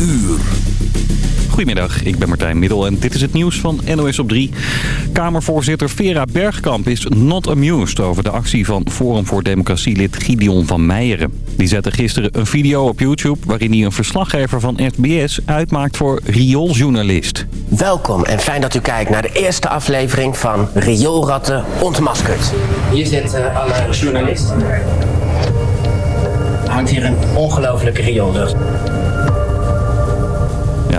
uur. Goedemiddag, ik ben Martijn Middel en dit is het nieuws van NOS op 3. Kamervoorzitter Vera Bergkamp is not amused over de actie van Forum voor Democratie-lid Gideon van Meijeren. Die zette gisteren een video op YouTube waarin hij een verslaggever van SBS uitmaakt voor riooljournalist. Welkom en fijn dat u kijkt naar de eerste aflevering van Rioolratten ontmaskerd. Hier zitten alle journalisten. Er hangt hier een ongelofelijke rioollucht.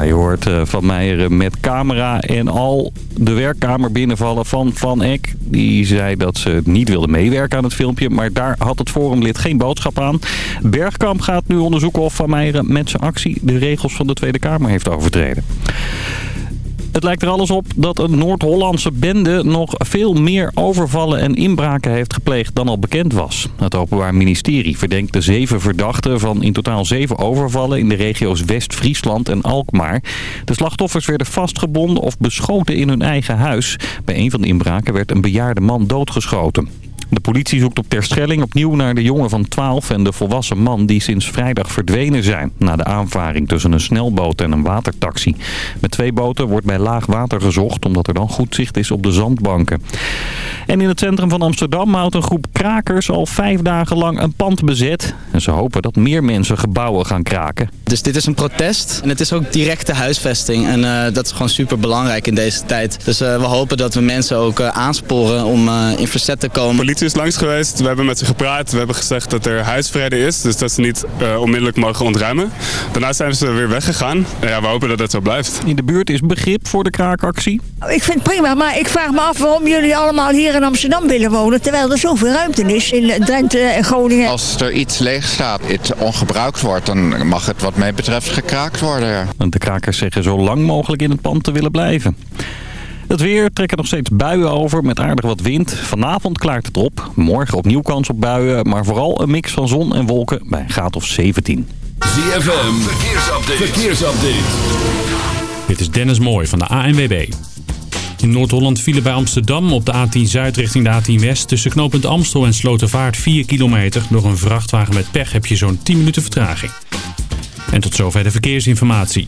Je hoort eh, Van Meijeren met camera en al de werkkamer binnenvallen van Van Eck. Die zei dat ze niet wilde meewerken aan het filmpje, maar daar had het forumlid geen boodschap aan. Bergkamp gaat nu onderzoeken of Van Meijeren met zijn actie de regels van de Tweede Kamer heeft overtreden. Het lijkt er alles op dat een Noord-Hollandse bende nog veel meer overvallen en inbraken heeft gepleegd dan al bekend was. Het Openbaar Ministerie verdenkt de zeven verdachten van in totaal zeven overvallen in de regio's West-Friesland en Alkmaar. De slachtoffers werden vastgebonden of beschoten in hun eigen huis. Bij een van de inbraken werd een bejaarde man doodgeschoten. De politie zoekt op Terschelling opnieuw naar de jongen van 12 en de volwassen man die sinds vrijdag verdwenen zijn. Na de aanvaring tussen een snelboot en een watertaxi. Met twee boten wordt bij laag water gezocht omdat er dan goed zicht is op de zandbanken. En in het centrum van Amsterdam houdt een groep krakers al vijf dagen lang een pand bezet. En ze hopen dat meer mensen gebouwen gaan kraken. Dus dit is een protest en het is ook directe huisvesting. En uh, dat is gewoon super belangrijk in deze tijd. Dus uh, we hopen dat we mensen ook uh, aansporen om in verzet te komen. De politie is langs geweest, we hebben met ze gepraat. We hebben gezegd dat er huisvrede is, dus dat ze niet onmiddellijk mogen ontruimen. Daarna zijn ze weer weggegaan. En ja, we hopen dat het zo blijft. In de buurt is begrip voor de kraakactie. Ik vind het prima, maar ik vraag me af waarom jullie allemaal hier in Amsterdam willen wonen... terwijl er zoveel ruimte is in Drenthe en Groningen. Als er iets leeg staat, het ongebruikt wordt, dan mag het wat mij betreft gekraakt worden. Ja. De krakers zeggen zo lang mogelijk in het pand te willen blijven. Het weer trekken nog steeds buien over met aardig wat wind. Vanavond klaart het op. Morgen opnieuw kans op buien, maar vooral een mix van zon en wolken bij een graad of 17. ZFM, verkeersupdate. verkeersupdate. Dit is Dennis Mooij van de ANWB. In Noord-Holland vielen bij Amsterdam op de A10 Zuid richting de A10 West... tussen knooppunt Amstel en Slotervaart 4 kilometer. Door een vrachtwagen met pech heb je zo'n 10 minuten vertraging. En tot zover de verkeersinformatie.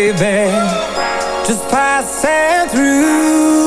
Baby, just passing through.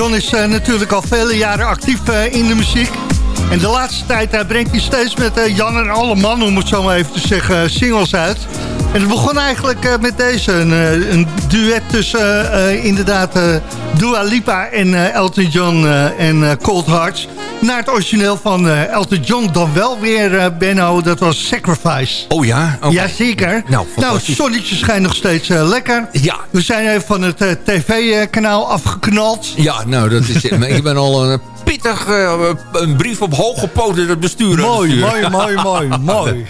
John is uh, natuurlijk al vele jaren actief uh, in de muziek. En de laatste tijd uh, brengt hij steeds met Jan en Alleman, om het zo maar even te zeggen, singles uit. En het begon eigenlijk met deze, een, een duet tussen inderdaad Dua Lipa en Elton John en Cold Hearts. Naar het origineel van Elton John dan wel weer, Benno, dat was Sacrifice. Oh ja? Okay. Jazeker. Nou, nou, het zonnetje schijnt nog steeds lekker. Ja. We zijn even van het tv-kanaal afgeknald. Ja, nou, dat is, ik ben al een pittig uh, een brief op hoge poten het besturen. Mooi, mooi, mooi, mooi, mooi.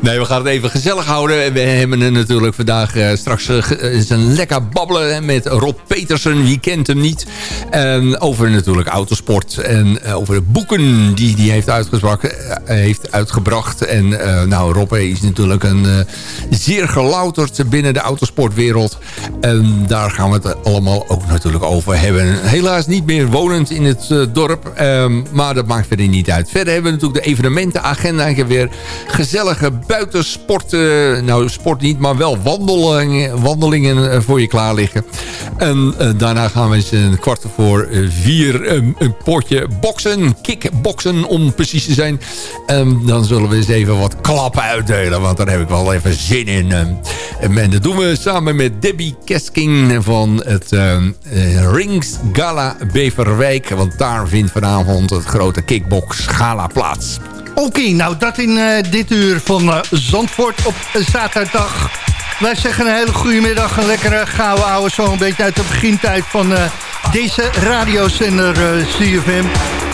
nee, we gaan het even gezellig houden. We hebben natuurlijk vandaag uh, straks uh, een lekker babbelen met Rob Petersen. Wie kent hem niet? En over natuurlijk autosport en over de boeken die hij heeft, heeft uitgebracht. En nou, Rob is natuurlijk een zeer gelouterd binnen de autosportwereld. En daar gaan we het allemaal ook natuurlijk over hebben. Helaas niet meer wonend in het uh, dorp. Um, maar dat maakt verder niet uit. Verder hebben we natuurlijk de evenementenagenda. Ik weer gezellige buitensporten. Nou, sport niet, maar wel wandelingen, wandelingen voor je klaar liggen. En uh, daarna gaan we eens een kwart voor vier um, een potje boksen. Kickboksen om precies te zijn. En dan zullen we eens even wat klappen uitdelen. Want daar heb ik wel even zin in. En dat doen we samen met Debbie Kesking van het Rings Gala Beverwijk. Want daar vindt vanavond het grote kickbox gala plaats. Oké, nou dat in uh, dit uur van uh, Zandvoort op zaterdag. Wij zeggen een hele goede middag, een lekkere gouden ouwe zo een beetje uit de begintijd van uh, deze radiozender CFM.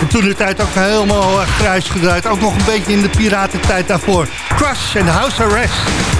En toen de tijd ook helemaal grijs gedraaid, ook nog een beetje in de piratentijd daarvoor. Crush en House Arrest.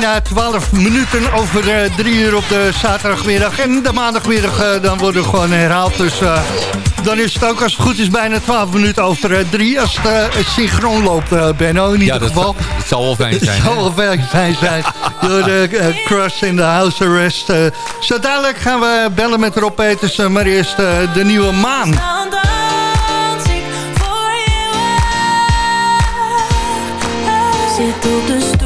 Bijna 12 minuten over de 3 uur op de zaterdagmiddag. En de maandagmiddag uh, dan worden we gewoon herhaald. Dus uh, dan is het ook als het goed is bijna 12 minuten over 3 als het, het synchroon loopt, Benno. In ieder ja, geval. Het zal wel fijn zijn. Het zal wel fijn zijn. Door de crush in de house arrest. zo dadelijk gaan we bellen met Rob Peters, maar eerst de nieuwe maan. Zit op de stoep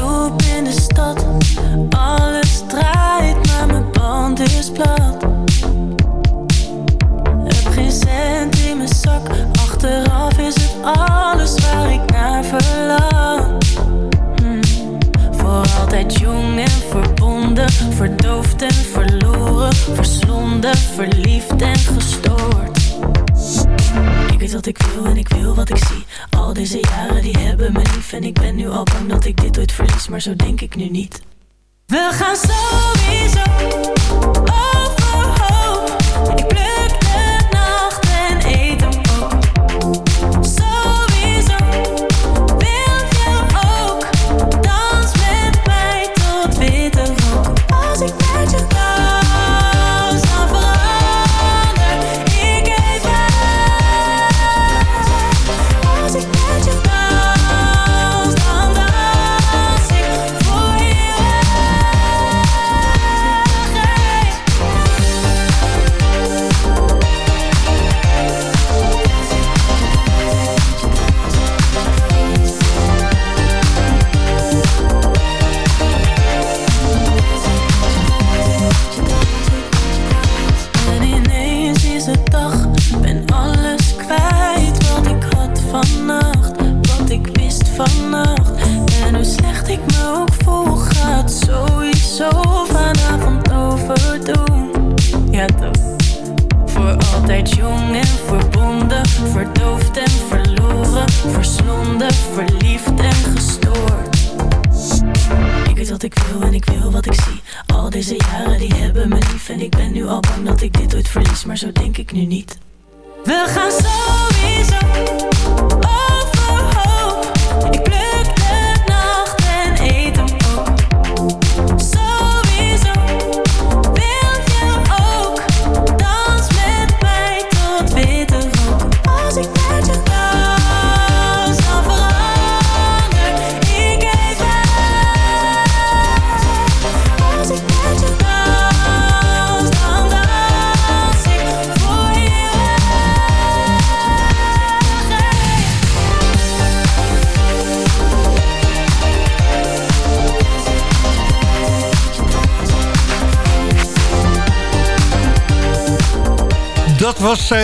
Verdoofd en verloren Verslonden, verliefd en gestoord. Ik weet wat ik wil en ik wil wat ik zie. Al deze jaren die hebben me lief En ik ben nu al bang dat ik dit ooit verlies Maar zo denk ik nu niet. We gaan sowieso overhoop Ik pluk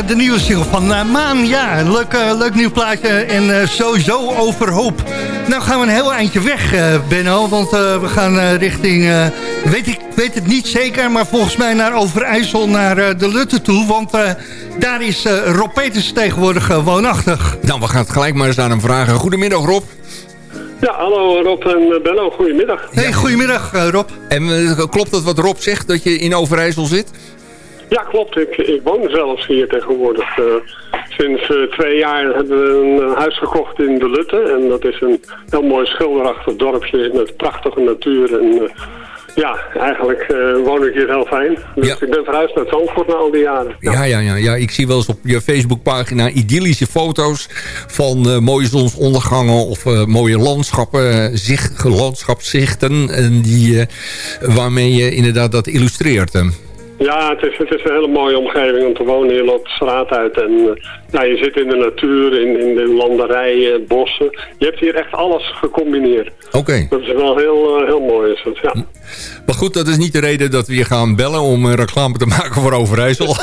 de nieuwe single van uh, Maan. Ja, leuk, uh, leuk nieuw plaatje en sowieso overhoop. Nou gaan we een heel eindje weg, Benno. Want we gaan richting, weet ik weet het niet zeker... maar volgens mij naar Overijssel, naar de Lutte toe. Want daar is Rob Peters tegenwoordig woonachtig. Nou, we gaan het gelijk maar eens aan hem vragen. Goedemiddag, Rob. Ja, hallo Rob en Benno, goedemiddag. Hey, goedemiddag Rob. En klopt dat wat Rob zegt, dat je in Overijssel zit? Ja, klopt. Ik, ik woon zelfs hier tegenwoordig. Uh, sinds uh, twee jaar hebben we een huis gekocht in De Lutte. En dat is een heel mooi schilderachtig dorpje met prachtige natuur. En uh, ja, eigenlijk woon ik hier heel fijn. Dus ja. ik ben verhuisd naar Zandvoort na al die jaren. Ja. Ja, ja, ja, ja. Ik zie wel eens op je Facebookpagina idyllische foto's van mooie zonsondergangen of mooie landschappen, zicht, landschapszichten. En die, waarmee je inderdaad dat illustreert. Ja, het is, het is een hele mooie omgeving om te wonen. Je loopt de straat uit en ja, je zit in de natuur, in, in de landerijen, bossen. Je hebt hier echt alles gecombineerd. Oké. Okay. Dat is wel heel, uh, heel mooi. Is het, ja. Maar goed, dat is niet de reden dat we je gaan bellen om uh, reclame te maken voor Overijssel.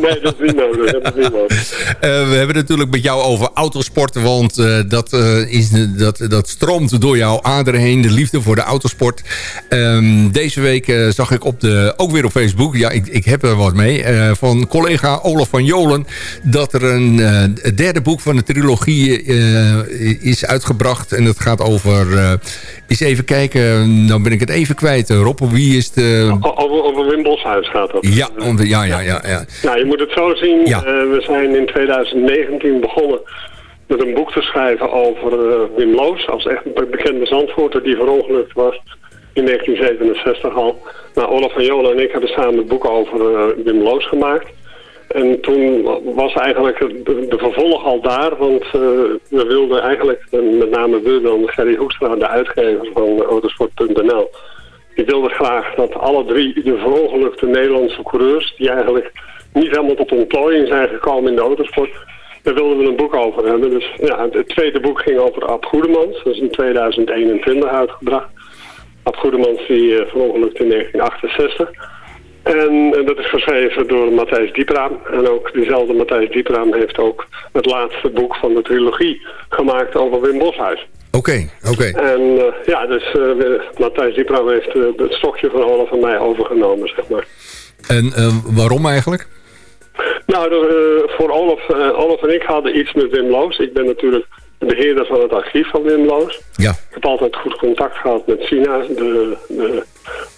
nee, dat is niet nodig. Dat, is niet nodig. we hebben natuurlijk met jou over autosport, want dat, is, dat, dat stroomt door jouw aderen heen, de liefde voor de autosport. Um, deze week zag ik op de, ook weer op Facebook, ja, ik, ik heb er wat mee, van collega Olaf van Jolen, dat er een uh, derde boek van de trilogie uh, is uitgebracht. En dat gaat over... Uh, eens even kijken, dan ben ik het even kwijt. Rob, wie is de... Over, over Wim Boshuis gaat dat. Ja, ja, ja, ja, ja. Nou, je moet het zo zien. Ja. we zijn in 2019 begonnen met een boek te schrijven over Wim Loos. Als echt een bekende zandvoorter die verongelukt was. in 1967 al. Nou, Olaf van Jolen en ik hebben samen het boek over uh, Wim Loos gemaakt. En toen was eigenlijk de, vervolg al daar, want uh, we wilden eigenlijk, met name we dan, Gerry Hoekstra, de uitgever van autosport.nl, die wilde graag dat alle drie de verongelukte Nederlandse coureurs, die eigenlijk niet helemaal tot ontplooiing zijn gekomen in de autosport, daar wilden we een boek over hebben. Dus ja, het tweede boek ging over Ab Goedemans, dat is in 2021 uitgebracht. Ab Goedemans die uh, in 1968. En, en, dat is geschreven door Matthijs Diepraam. En ook diezelfde Matthijs Diepraam heeft ook het laatste boek van de trilogie gemaakt over Wim Boshuis. Oké, oké. En uh, ja, dus uh, Matthijs Diepraam heeft uh, het stokje van Olaf van mij overgenomen, zeg maar. En waarom eigenlijk? Nou, voor Olaf, Olaf en ik hadden iets met Wim Loos. Ik ben natuurlijk beheerder van het archief van Wim Loos. Ja. Ik heb altijd goed contact gehad met Sina, de, de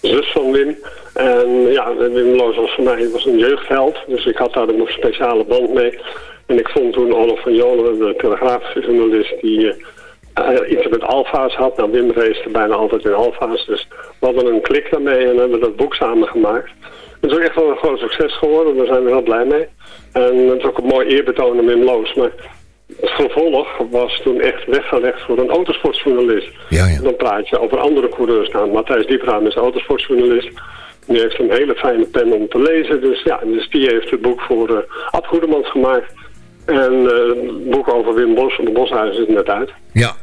zus van Wim. En ja, Wim Loos was voor mij was een jeugdheld, dus ik had daar een speciale band mee. En ik vond toen Olaf van Jolen, de telegrafische journalist, die uh, iets met alfa's had. Nou, Wim race bijna altijd in alfa's, dus we hadden een klik daarmee en hebben dat boek samen gemaakt. Het is ook echt wel een groot succes geworden, daar zijn we heel blij mee. En het is ook een mooi eerbetoon aan Wim Loos, maar het vervolg was toen echt weggelegd voor een autosportjournalist. Ja, ja. Dan praat je over andere coureurs. Nou, Matthijs Diepraam is autosportjournalist. Die heeft een hele fijne pen om te lezen. Dus ja, dus die heeft het boek voor uh, Goedemans gemaakt. En het boek over Wim Bos van de Boshuis is net uit. Ja,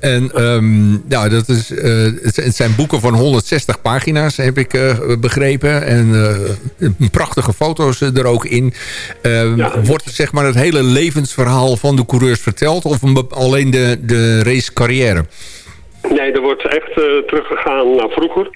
en um, nou, dat is, uh, het zijn boeken van 160 pagina's, heb ik uh, begrepen. En uh, prachtige foto's er ook in. Ja. Wordt zeg maar het hele levensverhaal van de coureurs verteld? Of alleen de, de racecarrière? Nee, er wordt echt teruggegaan naar vroeger.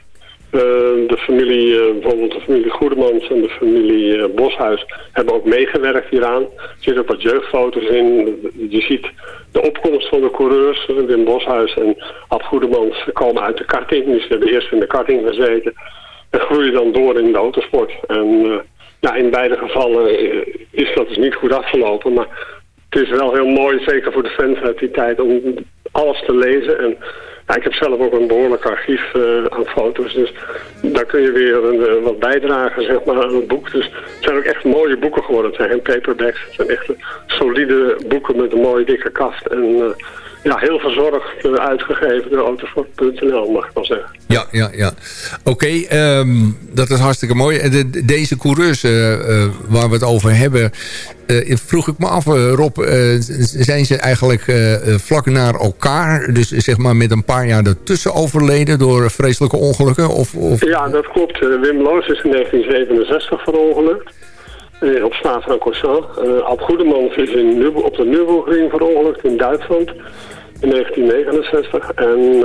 Uh, de familie, uh, bijvoorbeeld de familie Goedemans en de familie uh, Boshuis hebben ook meegewerkt hieraan. Er zitten ook wat jeugdfoto's in. Je ziet de opkomst van de coureurs. Wim Boshuis en Ad Goedemans komen uit de karting. Dus ze hebben eerst in de karting gezeten. En groeien dan door in de autosport. En ja, in beide gevallen is dat dus niet goed afgelopen. Maar het is wel heel mooi, zeker voor de fans uit die tijd, om alles te lezen. En ja, ik heb zelf ook een behoorlijk archief uh, aan foto's. Dus daar kun je weer een, uh, wat bijdragen zeg maar, aan het boek. Dus het zijn ook echt mooie boeken geworden. Het zijn geen paperbacks. Het zijn echt solide boeken met een mooie dikke kast. En uh, ja, heel verzorgd uitgegeven door autosport.nl mag ik wel zeggen. Ja, ja, ja. Oké, okay, um, dat is hartstikke mooi. De, deze coureurs waar we het over hebben... Uh, vroeg ik me af, Rob, zijn ze eigenlijk vlak naar elkaar, dus zeg maar met een paar jaar ertussen overleden door vreselijke ongelukken? Of, of... Ja, dat klopt. Wim Loos is in 1967 verongelukt. Op Spa-Francorchamps. Ab Goedemans is in, op de Nürburgring verongelukt in Duitsland in 1969. En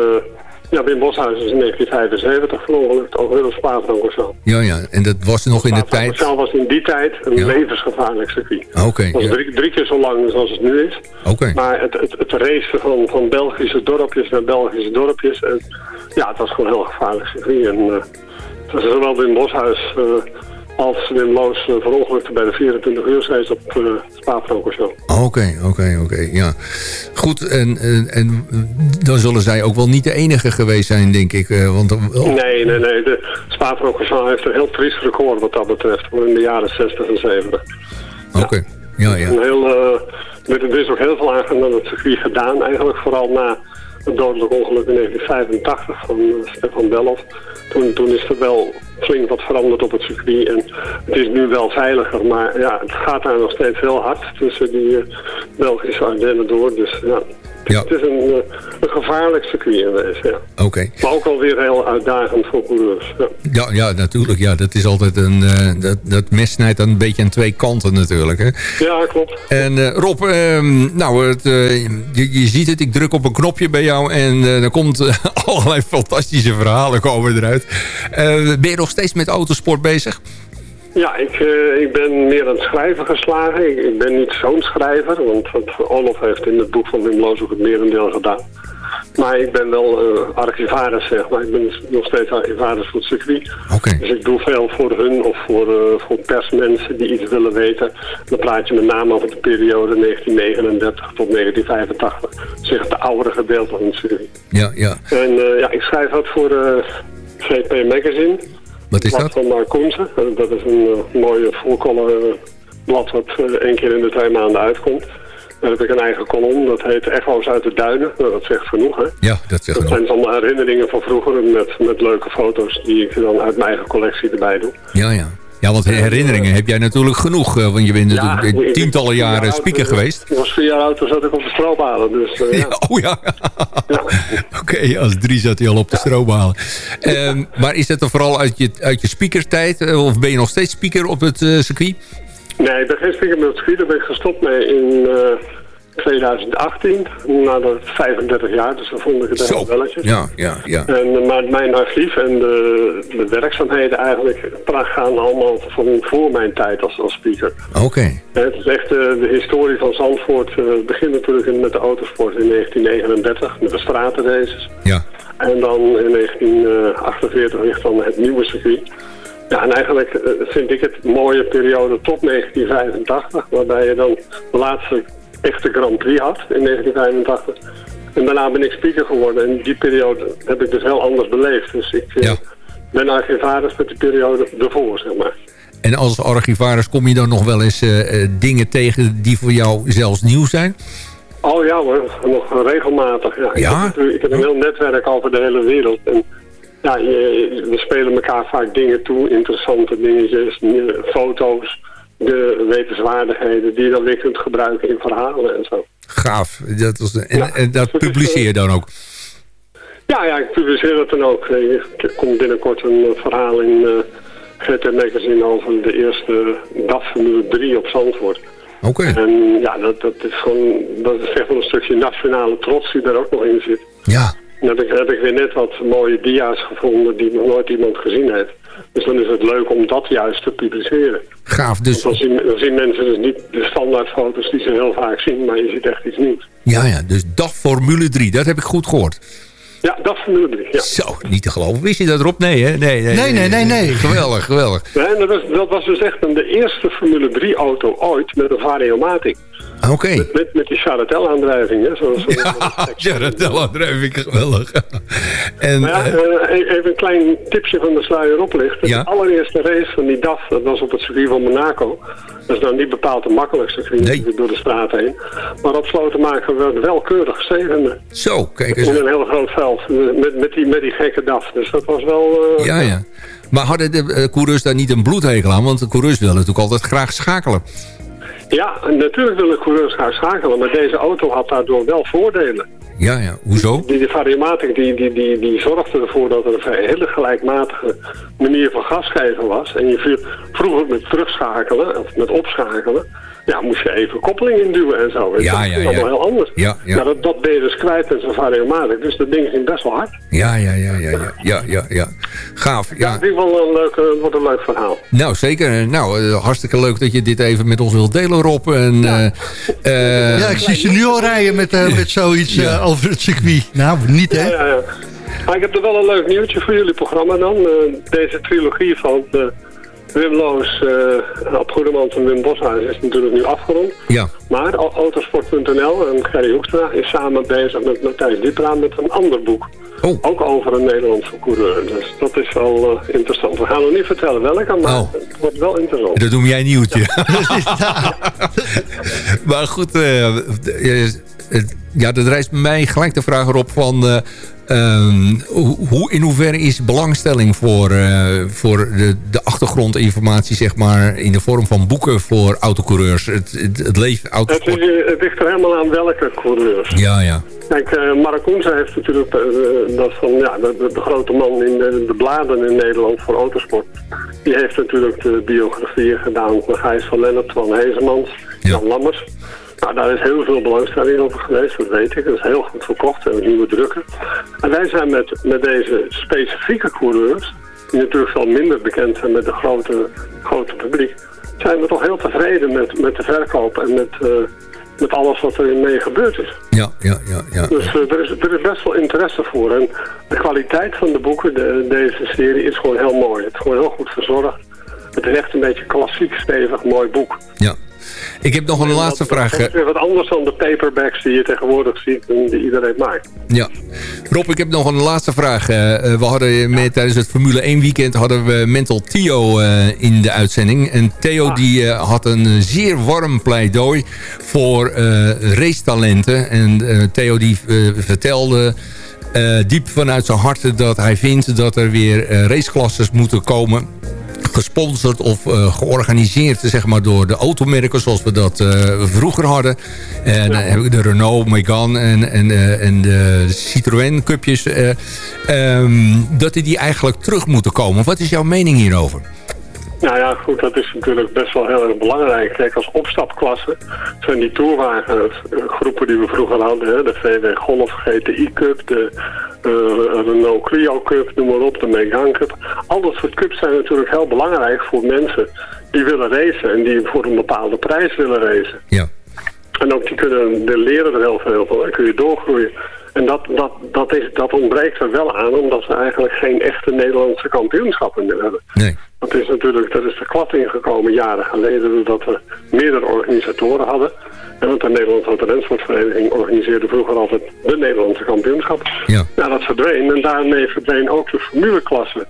ja, Wim Boshuis is in 1975 verongelukt over heel Spa-Francorchamps. Ja, ja. En dat was nog in de tijd... Spa-Francorchamps was in die tijd een ja. levensgevaarlijk circuit. Oké. Okay, het was ja. drie, drie, keer zo lang als het nu is. Oké. Okay. Maar het, het, het racen van, van Belgische dorpjes naar Belgische dorpjes... En, ja, het was gewoon een heel gevaarlijk circuit. En uh, het was zowel Wim Boshuis... Uh, als Wim Loos uh, verongelukte bij de 24 uur op uh, Spa-Francorchamps. Oké, oké, oké, ja. Goed, en, en, en, dan zullen zij ook wel niet de enige geweest zijn, denk ik. Uh, want, oh. Nee, nee, nee. De Spa-Francorchamps heeft een heel triest record wat dat betreft. In de jaren 60 en 70. Oké, ja, ja. Een heel, er is ook heel veel aan het circuit gedaan. Eigenlijk vooral na het dodelijk ongeluk in 1985 van Stefan Bellof. Toen, toen is er wel flink wat veranderd op het circuit. En het is nu wel veiliger, maar ja, het gaat daar nog steeds heel hard tussen die uh, Belgische Ardennen door. Dus ja, ja. het is een, uh, een gevaarlijk circuit in ja. Oké. Okay. Maar ook alweer heel uitdagend voor coureurs. Ja, ja, ja natuurlijk. Ja, dat is altijd een... Uh, dat, dat mes snijdt dan een beetje aan twee kanten natuurlijk, hè? Ja, klopt. En Rob, ehm, nou, het, je, je, ziet het. Ik druk op een knopje bij jou en er komt allerlei fantastische verhalen komen eruit. ben je nog steeds met autosport bezig? Ja, ik, uh, ik ben meer aan het schrijven geslagen. Ik, ik ben niet zo'n schrijver, want, want Olof heeft in het boek van Wim Loos ook het merendeel gedaan. Maar ik ben wel uh, archivaris, zeg maar. Ik ben nog steeds archivaris voor het circuit. Okay. Dus ik doe veel voor hun of voor, uh, voor persmensen die iets willen weten. Dan praat je met name over de periode 1939 tot 1985. Zeg het de oudere gedeelte van het circuit. Ja, ja. En ja, ik schrijf wat voor CP Magazine. Wat is blad dat? van. Eh, Dat is een uh, mooie uh, blad wat uh, één keer in de twee maanden uitkomt. Daar heb ik een eigen kolom, dat heet Echo's uit de Duinen. Nou, dat zegt genoeg, hè? Ja, dat zegt Dat genoeg. zijn allemaal herinneringen van vroeger met, met leuke foto's die ik dan uit mijn eigen collectie erbij doe. Ja, ja. Ja, want herinneringen heb jij natuurlijk genoeg. uh, want je bent natuurlijk ik- tientallen jaren speaker eh, geweest. Ik was vier jaar oud, toen zat ik op de stroopbalen. Dus, uh, ja. Oh ja. Oké, als drie zat hij al op de stroophalen. Ehm, maar is dat dan vooral uit je, uit je speakertijd? eh, Of ben je nog steeds speaker op het eh, circuit? Nee, ik ben geen speaker met het circuit. Daar ben ik gestopt mee in eh, 2018. Na de 35 jaar, dus dan vond ik het echt welletjes. Ja, ja, ja. En, eh, maar mijn archief en de, de werkzaamheden eigenlijk gaan allemaal van voor mijn tijd als, als speaker. Oké. Het is echt eh, de historie van Zandvoort. eh begint natuurlijk met de autosport in 1939, met de stratenraces. Ja. En dan in 1948 ligt dan het nieuwe circuit. Ja, en eigenlijk vind ik het een mooie periode tot 1985, waarbij je dan de laatste echte Grand Prix had in 1985. En daarna ben ik speaker geworden en die periode heb ik dus heel anders beleefd. Dus ik eh, ben archivaris met de periode ervoor, zeg maar. En als archivaris kom je dan nog wel eens eh, eh, dingen tegen die voor jou zelfs nieuw zijn? Oh ja hoor, nog regelmatig. Ja. Ja? Ik, heb, natuurlijk- ik heb een heel netwerk over de hele wereld. En ja, je- we spelen elkaar vaak dingen toe, interessante dingetjes, foto's, de wetenswaardigheden die je dan weer kunt gebruiken in verhalen en zo. Gaaf. Dat was, en, en dat publiceer je dan ook? Ja, ja, ik publiceer dat dan ook. Er komt binnenkort een eh, verhaal in eh GT Magazine over de eerste DAF Formule 3 op Zandvoort. Oké. En ja, dat, dat is gewoon, dat is echt wel een stukje nationale trots die daar ook nog in zit. Ja. Dan heb ik, heb ik weer net wat mooie dia's gevonden die nog nooit iemand gezien heeft. Dus dan is het leuk om dat juist te publiceren. Gaaf. Dus, dan zien, dan zien mensen dus niet de standaardfoto's die ze heel vaak zien, maar je ziet echt iets nieuws. ja, ja. Dus DAF Formule 3. Dat heb ik goed gehoord. Ja, dat Formule 3, ja. Zo, niet te geloven. Wist je dat erop? Nee, hè? Nee, nee, Nee, nee, nee, nee. Geweldig, geweldig. Nee, en dat, was, dat was dus echt een, de eerste Formule 3 auto ooit met een variomatic. Oké. Met, met, met die Charatel-aandrijving, hè. Zoals, Ja, dat aandrijving, geweldig. En, Maar ja, eh, eh, e- even een klein tipje van de sluier oplichten. Ja. De allereerste race van die DAF, dat was op het circuit van Monaco. Dat is nou niet bepaald een makkelijk circuit natuurlijk door de straat heen. Maar op Slotenmaker werd wel keurig zevende. Zo, kijk eens. In een heel groot veld, eh, met, met, die, met die gekke DAF. Dus dat was wel... Ja, ja. Maar hadden de coureurs daar niet een bloedhekel aan? Want de coureurs willen natuurlijk altijd graag schakelen. Ja, natuurlijk willen coureurs gaan schakelen, maar deze auto had daardoor wel voordelen. Ja, ja. Hoezo? Die, die variomatic die, die, die, die zorgde ervoor dat er een hele gelijkmatige manier van gas geven was. En je viel vroeger met terugschakelen, of met opschakelen, ja, moest je even koppeling induwen en zo. Ja, dat ja, is ja. allemaal heel anders. Ja, ja. Maar dat, dat ben je dus kwijt met zo'n variomatic. Dus dat ding ging best wel hard. Ja, ja, ja, ja, ja, ja, ja, ja. Gaaf, ja. Het is wel een leuk, eh, wordt een leuk verhaal. Nou, zeker. Nou, eh, hartstikke leuk dat je dit even met ons wilt delen, Rob. En, eh, eh, Ja, ik zie ze nu al rijden met, met zoiets eh, over het circuit. Nou, niet hè? Ja, ja, ja. Maar ik heb er wel een leuk nieuwtje voor jullie programma dan. Eh, deze trilogie van Wim Loos, eh op Goedemans en Wim Boshuis is natuurlijk nu afgerond. Ja. Maar Au- Autosport.nl en Gerry Hoekstra is samen bezig met Matthijs Diepra met een ander boek. Oh. Ook over een Nederlandse coureur. Dus dat is wel eh, interessant. We gaan nog niet vertellen welke, maar Oh. het wordt wel interessant. Dat noem jij nieuwtje. maar goed, eh, ja, dat rijst bij mij gelijk de vraag erop van... eh, ehm, hoe, in hoeverre is belangstelling voor, eh, voor de, de achtergrondinformatie, zeg maar... in de vorm van boeken voor autocoureurs? Het, het, het leven Het, autosport. is, eh, het ligt er helemaal aan welke coureurs. Ja, ja. Kijk, uh, Mark heeft natuurlijk dat van ja, de, de, de grote man in de, de bladen in Nederland voor autosport. Die heeft natuurlijk de biografieën gedaan van Gijs van Lennep, van Hezemans, Jan Lammers. Nou, daar is heel veel belangstelling over geweest, dat weet ik. Dat is heel goed verkocht, en nieuwe drukken. En wij zijn met, met deze specifieke coureurs, die natuurlijk veel minder bekend zijn met het grote, grote publiek, zijn we toch heel tevreden met, met de verkoop en met, uh, met alles wat er mee gebeurd is. Ja, ja, ja. ja. Dus uh, er, is, er is best wel interesse voor. En de kwaliteit van de boeken, de, deze serie, is gewoon heel mooi. Het is gewoon heel goed verzorgd. Het is echt een beetje klassiek, stevig, mooi boek. Ja. Ik heb nog een laatste vraag. Is wat anders dan de paperbacks die je tegenwoordig ziet en die iedereen maakt. Ja. Rob, ik heb nog een laatste vraag. Eh, eh, we hadden met, tijdens het Formule 1 weekend hadden we Mental Theo uh, in de uitzending. En Theo die uh, had een zeer warm pleidooi voor racetalenten. En Theo die vertelde diep vanuit zijn hart dat hij vindt dat er weer raceklasses moeten komen gesponsord of uh, georganiseerd zeg maar, door de automerken zoals we dat uh, vroeger hadden. En dan heb ik de Renault Megane en, en, en de Citroën cupjes. Um, dat die eigenlijk terug moeten komen. Wat is jouw mening hierover? Nou ja, goed, dat is natuurlijk best wel heel erg belangrijk. Kijk, als opstapklasse zijn die toerwagengroepen die we vroeger hadden, hè, de VW Golf GTI Cup, de uh, Renault Clio Cup, noem maar op, de Megane Cup. Al dat soort cups zijn natuurlijk heel belangrijk voor mensen die willen racen en die voor een bepaalde prijs willen racen. Ja. En ook die kunnen, de leren er heel veel van, dan kun je doorgroeien. En dat, dat, dat, is, dat ontbreekt er wel aan, omdat we eigenlijk geen echte Nederlandse kampioenschappen meer hebben. Nee. Dat is natuurlijk, dat is de klap ingekomen jaren geleden, doordat we meerdere organisatoren hadden. En want de Nederlandse Autorensportvereniging organiseerde vroeger altijd de Nederlandse kampioenschap. Ja. ja, dat verdween. En daarmee verdween ook de formuleklasse.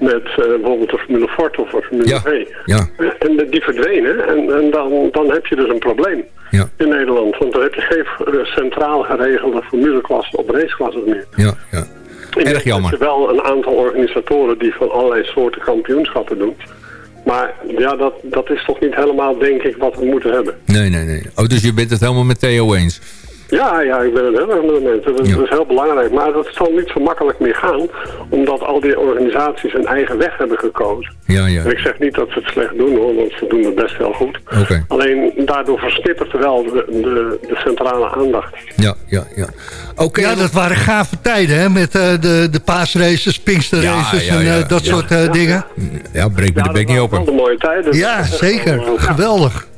Met uh, bijvoorbeeld de Formule Ford of de Formule ja. V. Ja. En de, die verdwenen. En, en dan, dan heb je dus een probleem ja. in Nederland. Want dan heb je geen centraal geregelde formuleklasse op raceklassen meer. Ja, ja. Erg jammer. Er zijn wel een aantal organisatoren die van allerlei soorten kampioenschappen doen. Maar ja, dat, dat is toch niet helemaal, denk ik, wat we moeten hebben. Nee, nee, nee. Oh, dus je bent het helemaal met Theo eens? Ja, ja, ik ben het heel erg met de mensen. Dat, ja. dat, is heel belangrijk. Maar dat zal niet zo makkelijk meer gaan. Omdat al die organisaties een eigen weg hebben gekozen. Ja, ja. En ik zeg niet dat ze het slecht doen hoor, want ze doen het best heel goed. Okay. Alleen daardoor versnippert wel de, de, de, centrale aandacht. Ja, ja, ja. Okay. Ja, dat waren gave tijden hè, met uh, de, de paasraces, pinksterraces ja, ja, ja, en uh, dat soort uh, dingen. Ja, breek me de bek niet open. Dat waren mooie tijden. Ja, zeker. Geweldig.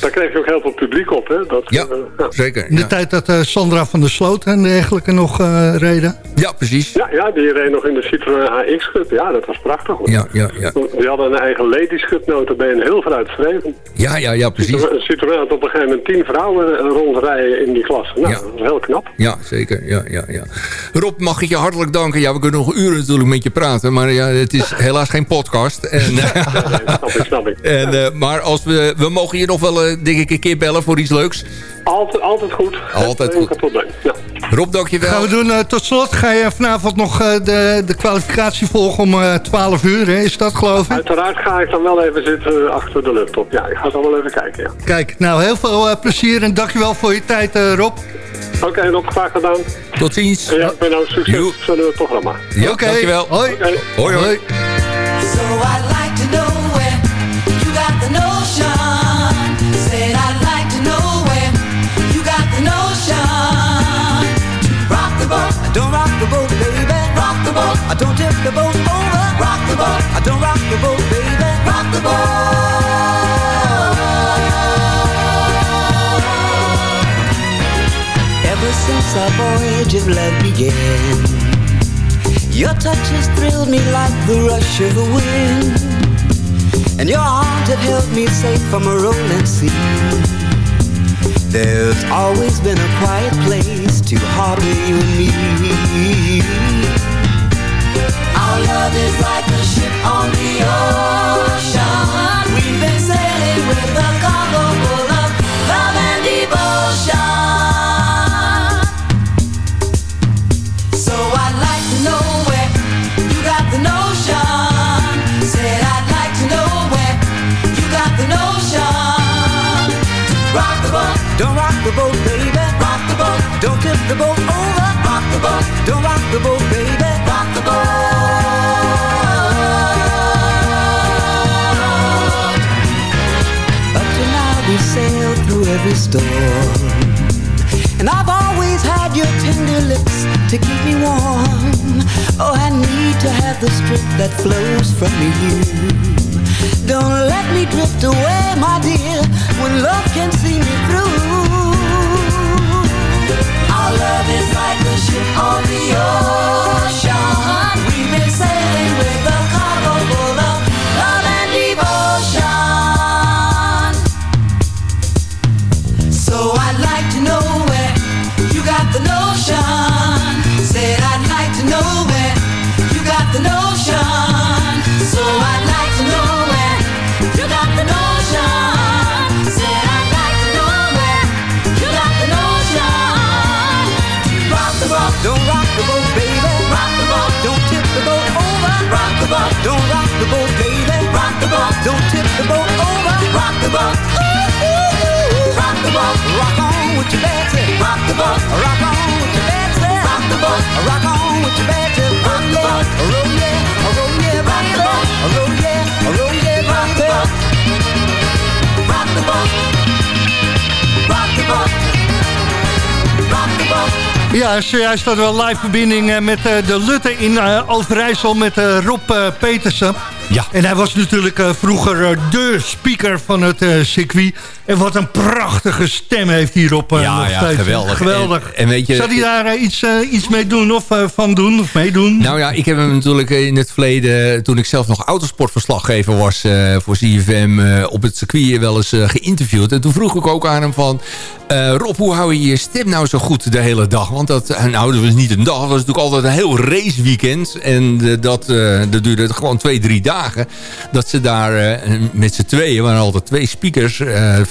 Daar kreeg je ook heel veel publiek op, hè? Dat, ja, uh, ja. zeker. In de tijd dat uh, Sandra van der Sloot en dergelijke nog uh, reden. Ja, precies. Ja, ja, die reed nog in de Citroën HX Cup. Ja, dat was prachtig. Hoor. Ja, ja, ja. Die hadden een eigen ladies cup notabene, heel vooruitstrevend. Ja, ja, ja, precies. Citroën, Citroën had op een gegeven moment tien vrouwen rondrijden in die klasse. Nou, ja. dat was heel knap. Ja, zeker. Ja, ja, ja. Rob, mag ik je hartelijk danken. Ja, we kunnen nog uren natuurlijk met je praten, maar ja, het is helaas geen podcast. En, nee, snap ik, snap ik. En, maar als we, we mogen je nog wel, denk ik, een keer bellen voor iets leuks? Altijd, altijd goed. Altijd goed. Ja. Rob, dankjewel. Gaan we doen uh, tot slot. Ga je vanavond nog uh, de, de kwalificatie volgen om uh, 12 uur? Hè? Is dat geloof ik? Uiteraard ga ik dan wel even zitten achter de laptop. Ja, ik ga dan wel even kijken. Ja. Kijk, nou heel veel plezier en dankjewel voor je tijd Rob. Oké, okay, Rob, graag gedaan. Tot ziens. En ja, ik ben nou succes van het programma. Ja, okay. dankjewel. Hoi. Okay. Hoi, hoi. So I'd like to know where you got the notion. Don't rock the boat, baby. Rock the boat, I don't tip the boat over. Rock the boat, I don't rock the boat, baby. Rock the boat. Ever since our voyage of love began, your touch has thrilled me like the rush of the wind. And your arms have held me safe from a rolling sea There's always been a quiet place to harbor you and me. Our love is like a ship on the ocean. We've been sailing with a cargo the boat over Rock the boat, don't rock the boat, baby Rock the boat Up to now we sailed through every storm. And I've always had your tender lips to keep me warm. Oh, I need to have the strength that flows from you. Don't let me drift away, my dear When love can see me through Our love is like a ship on the ocean. We've been sailing with the boat over. Rock the boat. Ooh, ooh, ooh. Rock the boat. Rock on with your Betsy. Rock the boat. Rock on with your Betsy. Rock the boat. Rock on with your Betsy. Rock the boat. Roll yeah, roll yeah, rock the boat. Roll yeah, roll yeah, rock the boat. Rock the boat. Rock the boat. Rock the boat. Ja, zojuist hadden we live verbinding eh, met eh, de Lutte in eh, Overijssel met Rob Petersen. Ja. En hij was natuurlijk eh, vroeger eh, de speaker van het eh, circuit. En wat een prachtige stem heeft hij Rob eh, Ja, nog ja, geweldig. geweldig. En- en weet je- Zou hij daar eh, iets, eh, iets mee doen of van doen of meedoen? Nou ja, ik heb hem natuurlijk in het verleden... toen ik zelf nog autosportverslaggever was uh, voor CFM... Uh, op het circuit wel eens uh, geïnterviewd. En toen vroeg ik ook aan hem van... Uh, Rob, hoe hou je je stem nou zo goed de hele dag? Want dat, nou, dat was niet een dag. Dat was natuurlijk altijd een heel raceweekend. En uh, dat, dat duurde gewoon twee, drie dagen. Dat ze daar met z'n tweeën... waren altijd twee speakers...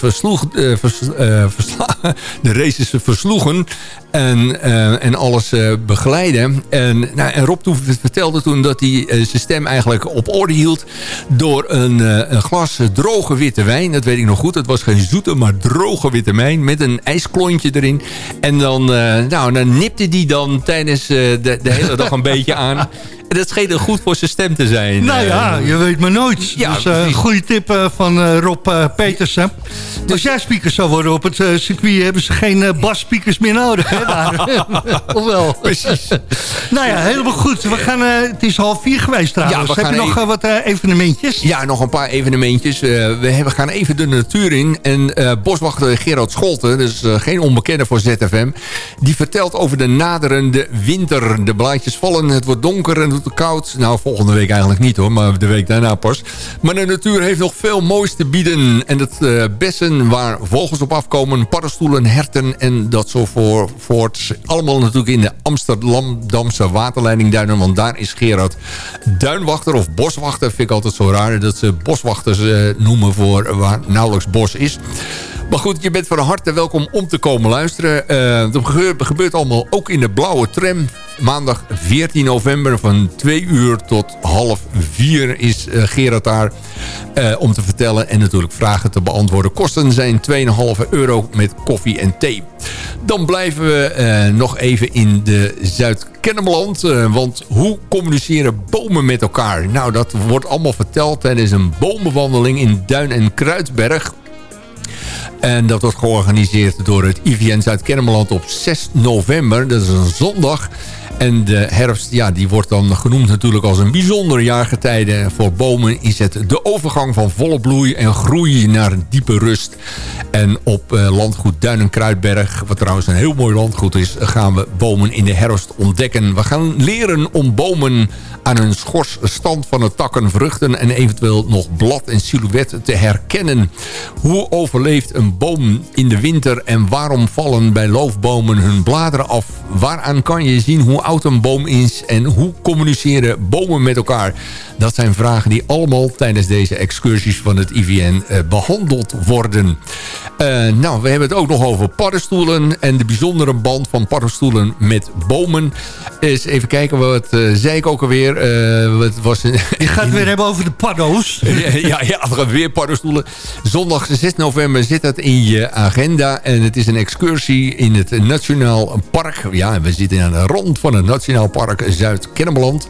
versloeg, vers, versla, de races versloegen... En, en alles begeleiden. En, nou, en Rob vertelde toen dat hij zijn stem eigenlijk op orde hield... door een, glas droge witte wijn. Dat weet ik nog goed. Het was geen zoete, maar droge witte wijn... met een ijsklontje erin. En dan, nou, dan nipte die dan tijdens de, de hele dag een beetje aan... En dat scheen goed voor zijn stem te zijn. Nou ja, je weet maar nooit. Ja, dus een uh, goede tip uh, van uh, Rob Petersen. Dus Als jij speaker zou worden op het circuit... hebben ze geen basspeakers meer nodig. Hè, daar. of wel? Precies. nou ja, helemaal goed. We gaan, het is half vier geweest trouwens. Ja, Heb je nog even... wat evenementjes? Ja, nog een paar evenementjes. we hebben, gaan even de natuur in. En boswachter Gerard Scholten, dus geen onbekende voor ZFM... die vertelt over de naderende winter. De blaadjes vallen, het wordt donker... En Nou, volgende week eigenlijk niet hoor, maar de week daarna pas. Maar de natuur heeft nog veel moois te bieden. En het uh, bessen waar vogels op afkomen, paddenstoelen, herten en dat zo voor, voort. Allemaal natuurlijk in de Amsterdamse waterleidingduinen. Want daar is Gerard duinwachter of boswachter. Vind ik altijd zo raar dat ze boswachters uh, noemen voor waar nauwelijks bos is. Maar goed, je bent van harte welkom om te komen luisteren. Dat gebeurt, gebeurt allemaal ook in de blauwe tram. Maandag 14 november van 2 uur tot half 4 is uh, Gerard daar uh, om te vertellen en natuurlijk vragen te beantwoorden. Kosten zijn 2,5 euro met koffie en thee. Dan blijven we nog even in de Zuid-Kennemerland. want hoe communiceren bomen met elkaar? Nou, dat wordt allemaal verteld tijdens een bomenwandeling in Duin en Kruidberg en dat wordt georganiseerd door het IVN Zuid-Kennemerland op 6 november. Dat is een zondag. En de herfst, ja, die wordt dan genoemd natuurlijk als een bijzonder jaargetijde. Voor bomen is het de overgang van volle bloei en groei naar diepe rust. En op uh, landgoed Duinen-Kruidberg, wat trouwens een heel mooi landgoed is... gaan we bomen in de herfst ontdekken. We gaan leren om bomen aan hun schors stand van de takken, vruchten... en eventueel nog blad en silhouet te herkennen. Hoe overleeft een boom in de winter en waarom vallen bij loofbomen hun bladeren af? Waaraan kan je zien hoe oud een boom is en hoe communiceren bomen met elkaar? Dat zijn vragen die allemaal tijdens deze excursies van het IVN uh, behandeld worden. Uh, nou, we hebben het ook nog over paddenstoelen en de bijzondere band van paddenstoelen met bomen. Eens even kijken, wat uh, zei ik ook alweer? het was een, Je gaat het weer hebben over de paddo's. ja, ja, we gaan weer paddenstoelen. Zondag 6 november zit dat in je agenda en het is een excursie in het Nationaal Park. Ja, we zitten aan de rond van het Nationaal Park Zuid-Kennemerland.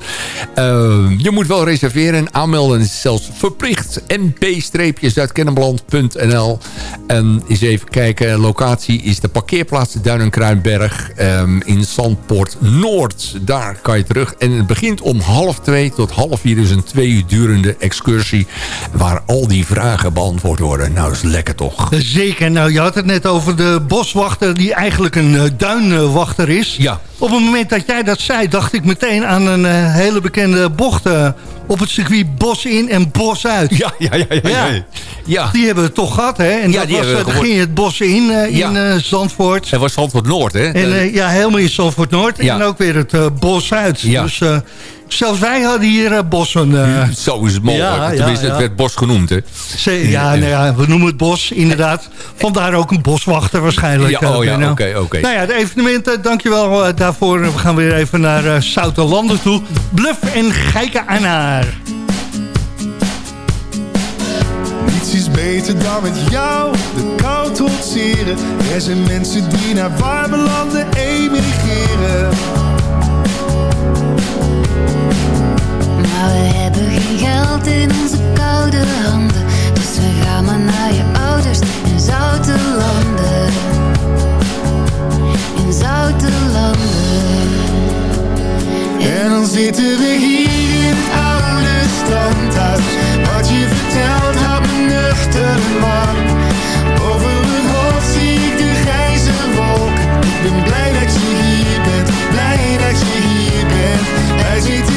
je moet wel reserveren. Aanmelden is zelfs verplicht. np-zuidkennemerland.nl En eens even kijken. Locatie is de parkeerplaats Duinenkruinberg um, in Zandpoort Noord. Daar kan je terug. En het begint om half twee tot half vier. Dus een twee uur durende excursie. Waar al die vragen beantwoord worden. Nou, dat is lekker toch? Zeker. Nou, je had het net over de boswachter die eigenlijk een uh, duinwachter is. Ja. Op het moment dat jij dat zei, dacht ik meteen aan een uh, hele bekende bocht... Uh, op het circuit Bos in en Bos uit. Ja, ja, ja. ja, ja. ja. Die hebben we toch gehad, hè? En ja, dat die was, hebben we dan ging je het Bos in, uh, in uh, Zandvoort. Het was Zandvoort Noord, hè? En, uh, ja, helemaal in Zandvoort Noord. En ook weer het Bos uit. Ja. Dus Zelfs wij hadden hier eh, bossen. Uh... Eh, zo is het mogelijk. Tenminste, het werd bos genoemd. Hè? Ja, nou ja, we noemen het bos, inderdaad. Vandaar ook een boswachter waarschijnlijk. Ja, eh, oh ja, oké. oké. Nou ja, de evenementen, dankjewel daarvoor. We gaan weer even naar uh, Zoutenlanden toe. Bluff en geike aan haar. Niets is beter dan met jou de kou trotseren. Er zijn mensen die naar warme landen emigreren. We hebben geen geld in onze koude handen. Dus we gaan maar naar je ouders in zoute landen. In zoute landen. En dan zitten we hier in het oude standhuis Wat je vertelt had me nuchter man. Over mijn hoofd zie ik de grijze wolk. Ik ben blij dat je hier bent, blij dat je hier bent. Hij zit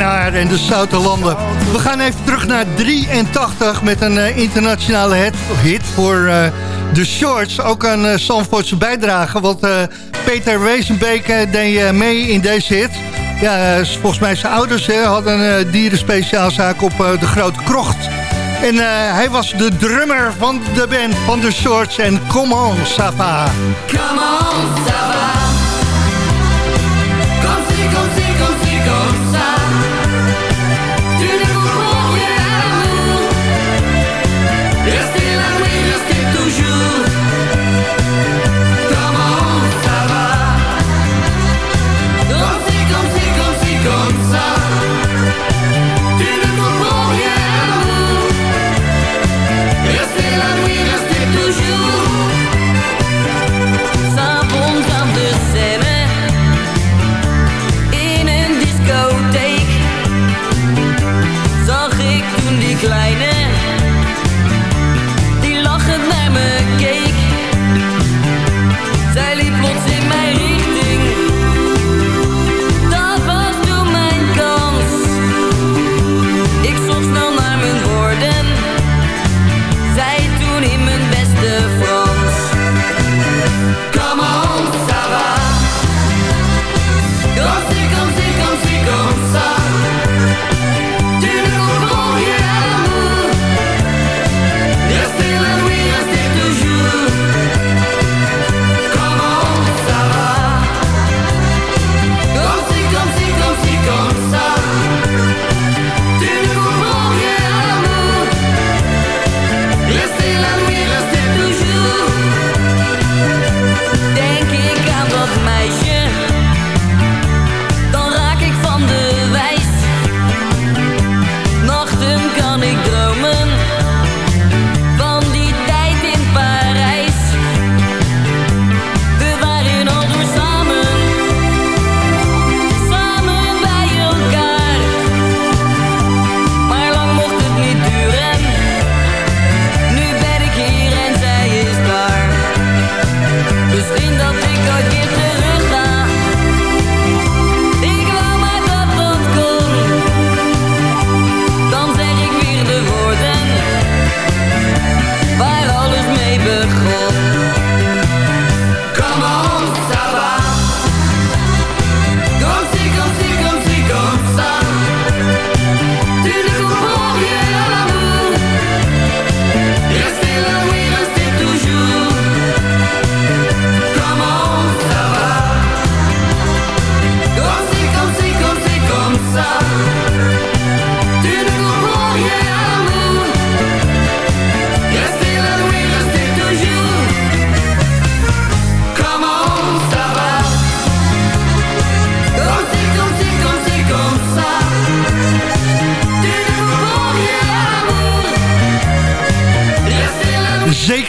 En de Zoutenlanden. We gaan even terug naar 83 met een eh, internationale hit, voor uh, de shorts. Ook een uh, eh, Zandvoortse bijdrage, want Peter Wezenbeek deed mee in deze hit. Ja, volgens mij zijn ouders hadden een dierenspeciaalzaak op de Grote Krocht. En hij was de drummer van de band van de shorts en Come On Sapa. Come on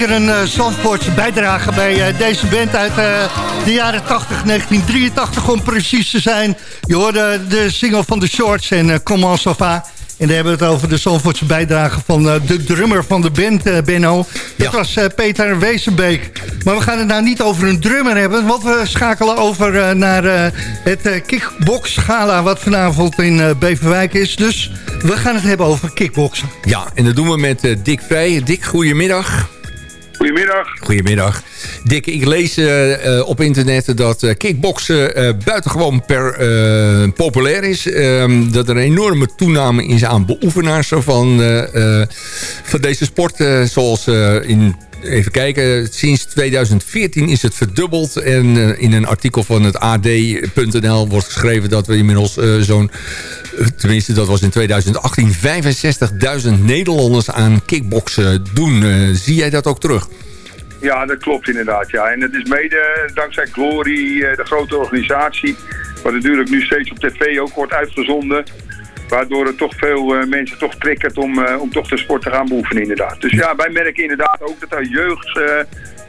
zeker een uh, Zandvoortse bijdrage bij uh, deze band uit uh, de jaren 80, 1983 om precies te zijn. Je hoorde de single van The Shorts en uh, ça va? En daar hebben we het over de Zandvoortse bijdrage van de drummer van de band, Benno. Dat ja. was Peter Wezenbeek. Maar we gaan het nou niet over een drummer hebben, want we schakelen over naar het kickbox gala wat vanavond in Beverwijk is. Dus we gaan het hebben over kickboksen. Ja, en dat doen we met Dick Vrij. Dick, goedemiddag. Goedemiddag. Goedemiddag. Ik lees uh, uh, op internet dat uh, kickboksen buitengewoon per, populair is. Ehm, dat er een enorme toename is aan beoefenaars van, van deze sport. zoals in even kijken, sinds 2014 is het verdubbeld. En in een artikel van het AD.nl wordt geschreven dat we inmiddels zo'n... Tenminste, dat was in 2018 65.000 Nederlanders aan kickboksen doen. Uh, zie jij dat ook terug? Ja, dat klopt inderdaad. Ja. En het is mede dankzij Glory, de grote organisatie... wat natuurlijk nu steeds op tv ook wordt uitgezonden... Waardoor het toch veel uh, mensen toch triggert om, om toch de sport te gaan beoefenen inderdaad. Dus ja, wij merken inderdaad ook dat er jeugd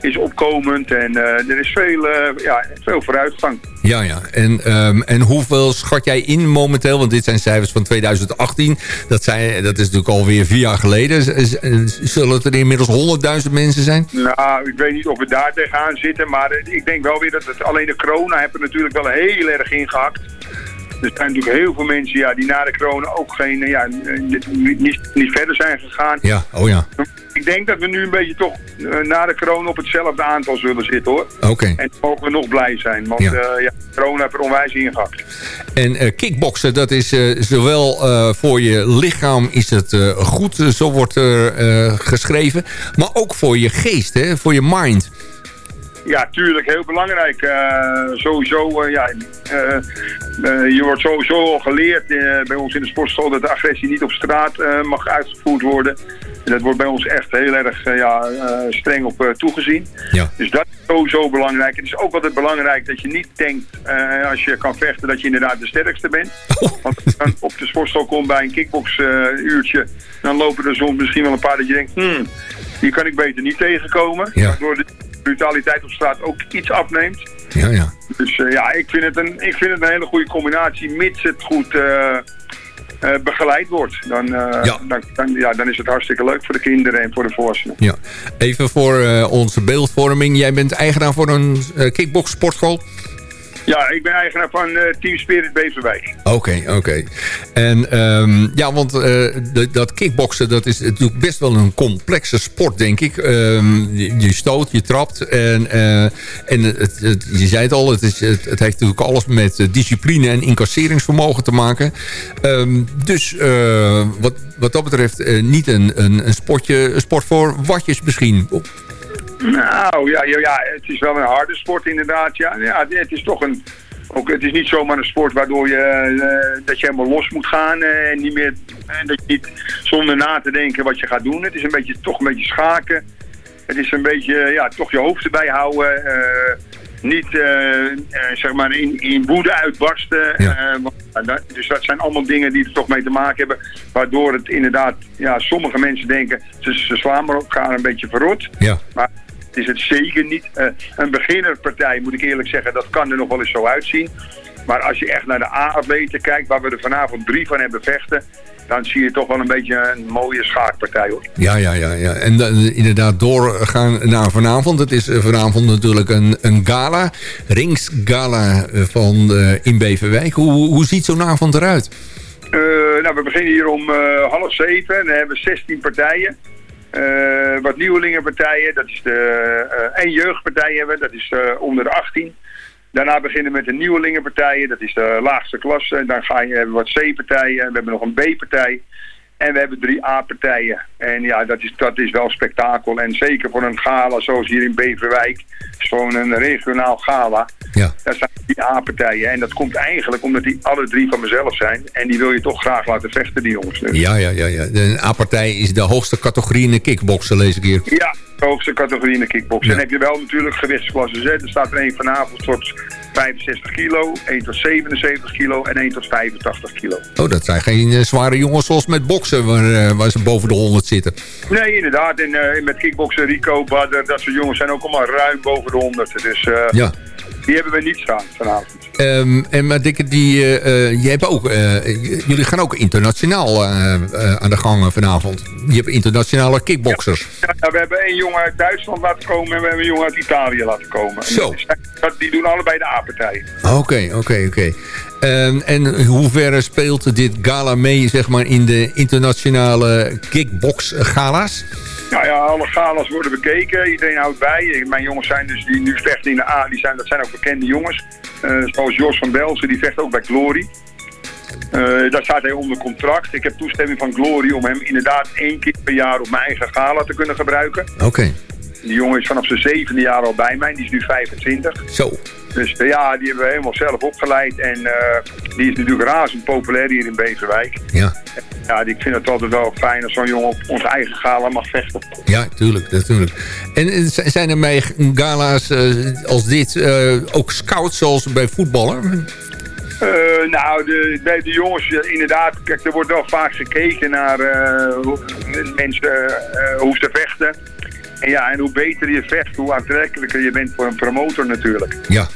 is opkomend en er is veel, ja, veel vooruitgang. Ja, ja. En, um, en hoeveel schat jij in momenteel? Want dit zijn cijfers van 2018. Dat, zijn, dat is natuurlijk alweer vier jaar geleden. Zullen het er inmiddels 100.000 mensen zijn? Nou, ik weet niet of we daar tegenaan zitten. Maar ik denk wel weer dat het alleen de corona hebben natuurlijk wel heel erg ingehakt. Er zijn natuurlijk heel veel mensen ja, die na de corona ook geen, ja, niet, niet verder zijn gegaan. Ja, oh ja. Ik denk dat we nu een beetje toch uh, na de corona op hetzelfde aantal zullen zitten hoor. Oké. Okay. En mogen we nog blij zijn, want ja. Uh, ja corona heeft er onwijs ingehakt. En uh, kickboksen, dat is zowel voor je lichaam is het goed, zo wordt er geschreven, maar ook voor je geest, hè, voor je mind. Ja, tuurlijk. Heel belangrijk. Uh, sowieso, uh, ja, uh, je wordt sowieso al geleerd bij ons in de sportschool dat de agressie niet op straat mag uitgevoerd worden. En dat wordt bij ons echt heel erg ja, streng op toegezien. Ja. Dus dat is sowieso belangrijk. Het is ook altijd belangrijk dat je niet denkt, als je kan vechten, dat je inderdaad de sterkste bent. Want als je op de sportschool komt bij een kickbox uurtje, dan lopen er soms misschien wel een paar dat je denkt, hmm, hier kan ik beter niet tegenkomen. Ja. De brutaliteit op straat ook iets afneemt. Ja, ja. Dus uh, ja, ik vind, het een, ik vind het een hele goede combinatie, mits het goed uh, uh, begeleid wordt. Dan, ja. Dan, dan, ja, dan is het hartstikke leuk voor de kinderen en voor de volwassenen. Ja. Even voor onze beeldvorming. Jij bent eigenaar voor een kickbox sportschool? Ja, ik ben eigenaar van uh, Team Spirit Beverwijk. Oké, oké. En um, ja, want de, dat kickboksen, dat is natuurlijk best wel een complexe sport, denk ik. Um, je, stoot, je trapt. En, uh, en het, je zei het al, het, is, het, heeft natuurlijk alles met discipline en incasseringsvermogen te maken. Um, dus wat, wat dat betreft niet een, een, een, sportje, een sport voor watjes misschien. Nou, ja, ja, ja, het is wel een harde sport inderdaad. Ja, ja het is toch een... Ook, het is niet zomaar een sport waardoor je, uh, dat je helemaal los moet gaan uh, en niet meer, en dat je niet zonder na te denken wat je gaat doen. Het is een beetje, toch een beetje schaken. Het is een beetje, ja, toch je hoofd erbij houden. Niet, zeg maar, in, in woede uitbarsten. Ja. dus dat zijn allemaal dingen die er toch mee te maken hebben. Waardoor het inderdaad, ja, sommige mensen denken, ze, ze slaan maar elkaar een beetje verrot. Ja. Maar is het zeker niet. Uh, een beginnerpartij, moet ik eerlijk zeggen, dat kan er nog wel eens zo uitzien. Maar als je echt naar de A-atleten kijkt, waar we er vanavond drie van hebben vechten... dan zie je toch wel een beetje een mooie schaakpartij, hoor. Ja, ja, ja. ja. En uh, inderdaad doorgaan naar vanavond. Het is vanavond natuurlijk een, een gala. Ringsgala van uh, in Beverwijk. Hoe, hoe ziet zo'n avond eruit? nou, we beginnen hier om half zeven en dan hebben we 16 partijen. Uh, wat nieuwelingenpartijen, dat is de uh, één jeugdpartij hebben, dat is de onder de 18. Daarna beginnen we met de nieuwelingenpartijen, dat is de laagste klasse. En dan ga je, hebben we wat C-partijen, we hebben nog een B-partij. En we hebben drie A-partijen. En ja, dat is, dat is wel spektakel. En zeker voor een gala zoals hier in Beverwijk. Is gewoon een regionaal gala. Ja. Daar staan die A-partijen. En dat komt eigenlijk omdat die alle drie van mezelf zijn. En die wil je toch graag laten vechten, die jongens. Dus. Ja, ja, ja. ja. De A-partij is de hoogste categorie in de kickboksen, lees ik hier. Ja, de hoogste categorie in de kickboksen. Ja. En heb je wel natuurlijk gewichtsklassen Z. Er staat er een vanavond tot 65 kilo, 1 tot 77 kilo en 1 tot 85 kilo. Oh, dat zijn geen eh, zware jongens zoals met boksen, waar, eh, waar ze boven de 100 zitten. Nee, inderdaad. En eh, met kickboksen, Rico, Badder, dat soort jongens zijn ook allemaal ruim boven de 100. Dus eh, Ja. die hebben we niet staan vanavond. Ehm, en maar Dikke, die, eh, eh, je hebt ook, jullie gaan ook internationaal aan de gang vanavond. Je hebt internationale kickboxers. Ja, we hebben één jongen uit Duitsland laten komen en we hebben een jongen uit Italië laten komen. En Zo. Die, doen allebei de A-partij. Oké, oké, oké. Ehm, en in hoeverre speelt dit gala mee zeg maar, in de internationale kickbox-gala's? Nou ja, alle galas worden bekeken. Iedereen houdt bij. Mijn jongens zijn dus die nu vechten in de A. Die zijn, dat zijn ook bekende jongens. Eh, zoals Jos van Belzen, die vecht ook bij Glory. Eh, daar staat hij onder contract. Ik heb toestemming van Glory om hem inderdaad één keer per jaar op mijn eigen gala te kunnen gebruiken. Oké, Die jongen is vanaf zijn zevende jaar al bij mij. Die is nu 25. zo. Dus eh, ja, die hebben we helemaal zelf opgeleid. En eh, die is natuurlijk razend populair hier in Beverwijk. Ja. Ja, ik vind het altijd wel fijn als zo'n jongen op onze eigen gala mag vechten. Ja, tuurlijk, natuurlijk. En eh, zijn er bij gala's als dit ook scouts zoals bij voetballen? Eh, nou, de, bij de jongens, inderdaad, kijk, er wordt wel vaak gekeken naar hoe mensen, eh, hoe ze vechten. En ja, en hoe beter je vecht, hoe aantrekkelijker je bent voor een promotor natuurlijk. Ja.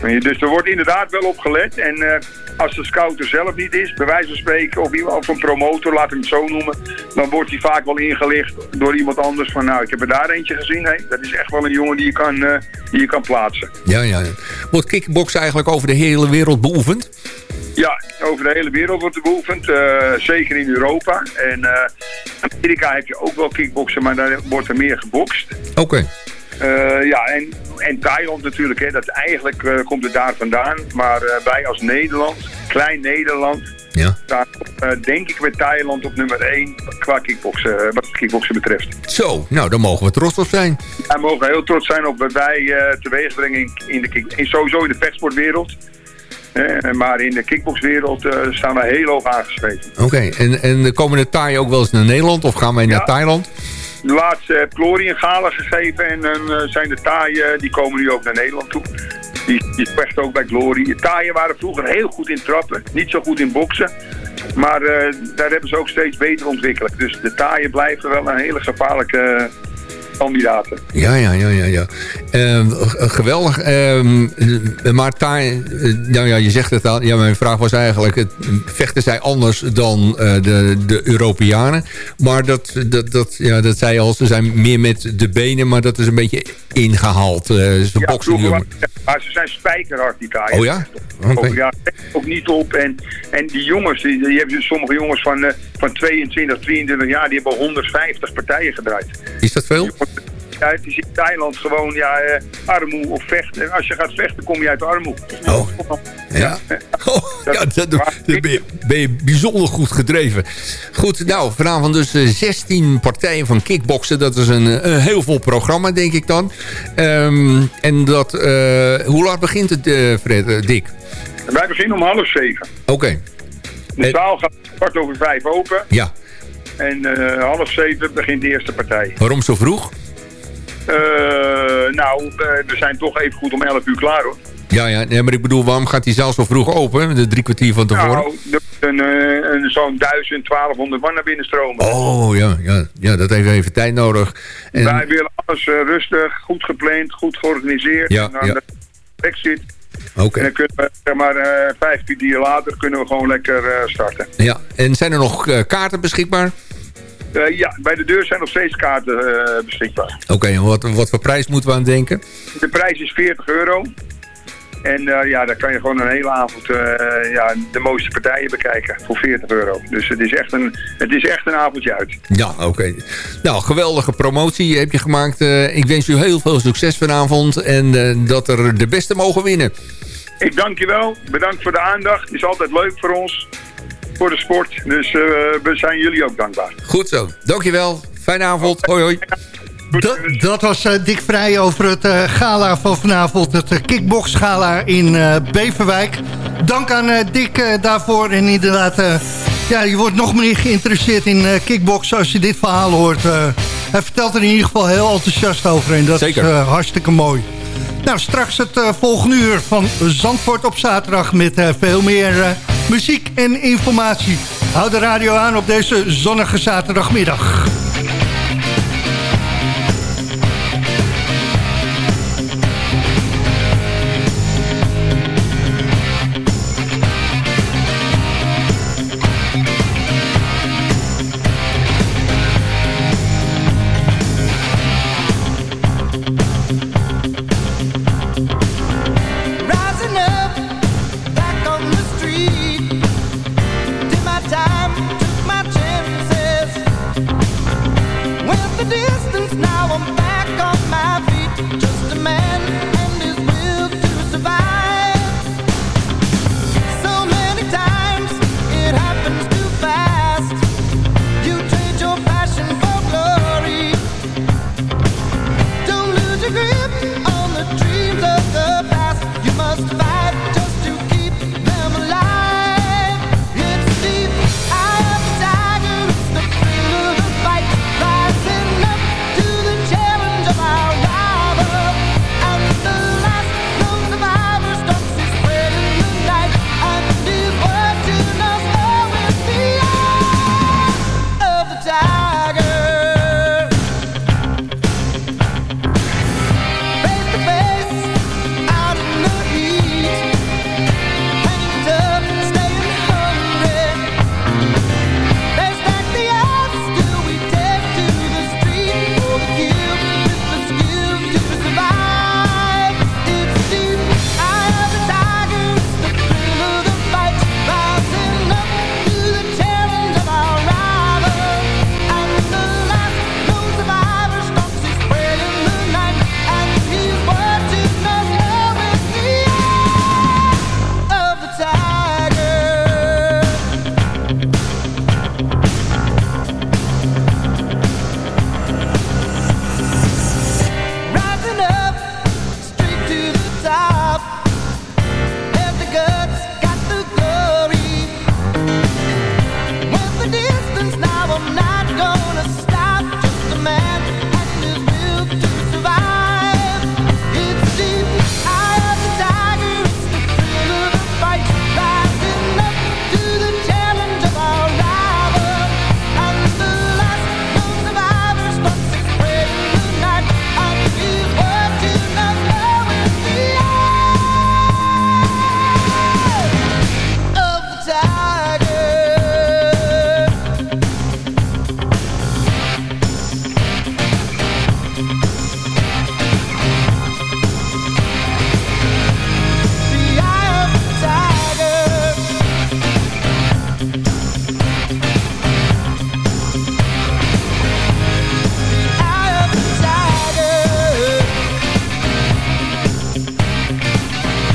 Dus er wordt inderdaad wel op gelet. En eh, als de scout er zelf niet is, bij wijze van spreken, of, iemand- of een promotor, laat hem het zo noemen, dan wordt hij vaak wel ingelicht door iemand anders van, nou, ik heb er daar eentje gezien. Dat is echt wel een jongen die je kan, eh, die je kan plaatsen. Ja, ja. Wordt kickbox eigenlijk over de hele wereld beoefend? Ja, over de hele wereld wordt er beoefend. eh, zeker in Europa. En in Amerika heb je ook wel kickboksen, maar daar wordt er meer gebokst. Oké. Eh, ja, en, en Thailand natuurlijk. Hè, dat eigenlijk komt het daar vandaan. Maar wij als Nederland, klein Nederland, Ja. eh, denk ik met Thailand op nummer 1 qua kickboksen, wat kickboksen betreft. Zo, nou, daar mogen we trots op zijn. Wij mogen heel trots zijn op wat wij teweeg brengen in, in de kick, in, sowieso in de vechtsportwereld. Eh, maar in de kickboxwereld eh, staan wij heel hoog aangeschreven. Oké, en, en komen de Thai ook wel eens naar Nederland of gaan wij naar Thailand? Laatst heb Glory een gala gegeven en dan eh, zijn de taaien, die komen nu ook naar Nederland toe. Die, die vechten ook bij Glory. De taaien waren vroeger heel goed in trappen, niet zo goed in boksen. Maar eh, daar hebben ze ook steeds beter ontwikkeld. Dus de taaien blijven wel een hele gevaarlijke eh, kandidaten. Ja, ja, ja, ja. ja. Ehm, geweldig. Ehm, maar Thai, eh, nou ja, je zegt het al. Ja, mijn vraag was eigenlijk, het, vechten zij anders dan eh, de, de Europeanen? Maar dat, dat, dat, ja, dat zei je al, ze zijn meer met de benen, maar dat is een beetje ingehaald. eh, ze Ja, boksen nu. maar ze zijn spijkerhard, die. Oh ja? Ook, ja, ook niet op. En, en die jongens, die, die hebben dus sommige jongens van, eh, van 22, 23 jaar, die hebben 150 partijen gedraaid. Is dat veel? Is in Thailand gewoon ja, eh, armoe of vechten. En als je gaat vechten, kom je uit armoe. Oh. Ja. Oh, ja, dat, dat ben, je, ben je bijzonder goed gedreven. Goed, nou, vanavond dus eh, 16 partijen van kickboksen. Dat is een, eh, een heel vol programma, denk ik dan. Ehm, en dat, eh, hoe laat begint het, eh, Fred, eh, Dick? Wij beginnen om half zeven. Oké, De zaal gaat kwart over vijf open. ja. En eh, half zeven begint de eerste partij. Waarom zo vroeg? Eh, nou, eh, we zijn toch even goed om 11 uur klaar hoor. Ja, ja, nee, maar ik bedoel, waarom gaat die zaal zo vroeg open? De drie kwartier van tevoren? Nou, een, eh, een, zo'n 1000, 1200 man naar binnen stromen. Oh, ja, ja, ja, dat heeft even tijd nodig. En, Wij willen alles rustig, goed gepland, goed georganiseerd. Ja, en dan ja. de exit. Oké. En dan kunnen we, zeg maar, vijf kwartier later kunnen we gewoon lekker starten. ja. en zijn er nog kaarten beschikbaar? Eh, ja, bij de deur zijn nog steeds kaarten eh, beschikbaar. Oké, en wat, wat voor prijs moeten we aan denken? De prijs is 40 euro. En eh, ja, daar kan je gewoon een hele avond ja, de mooiste partijen bekijken voor 40 euro. Dus het is echt een, het is echt een avondje uit. Ja, oké. Nou, geweldige promotie heb je gemaakt. Ik wens u heel veel succes vanavond en dat er de beste mogen winnen. Ik dank je wel. Bedankt voor de aandacht. Het is altijd leuk voor ons. Voor de sport. Dus eh, we zijn jullie ook dankbaar. Goed zo. Dankjewel. Fijne avond. Hoi, hoi. Dat, dat was eh, Dick Vrij over het eh, gala van vanavond. Het uh, kickbox gala in eh, Beverwijk. Dank aan eh, Dick daarvoor. En inderdaad, eh, ja, je wordt nog meer geïnteresseerd in eh kickbox als je dit verhaal hoort. Eh, hij vertelt er in ieder geval heel enthousiast over. En dat Zeker. is eh, hartstikke mooi. Nou, straks het eh, volgende uur van Zandvoort op zaterdag... met eh, veel meer eh, muziek en informatie. Houd de radio aan op deze zonnige zaterdagmiddag.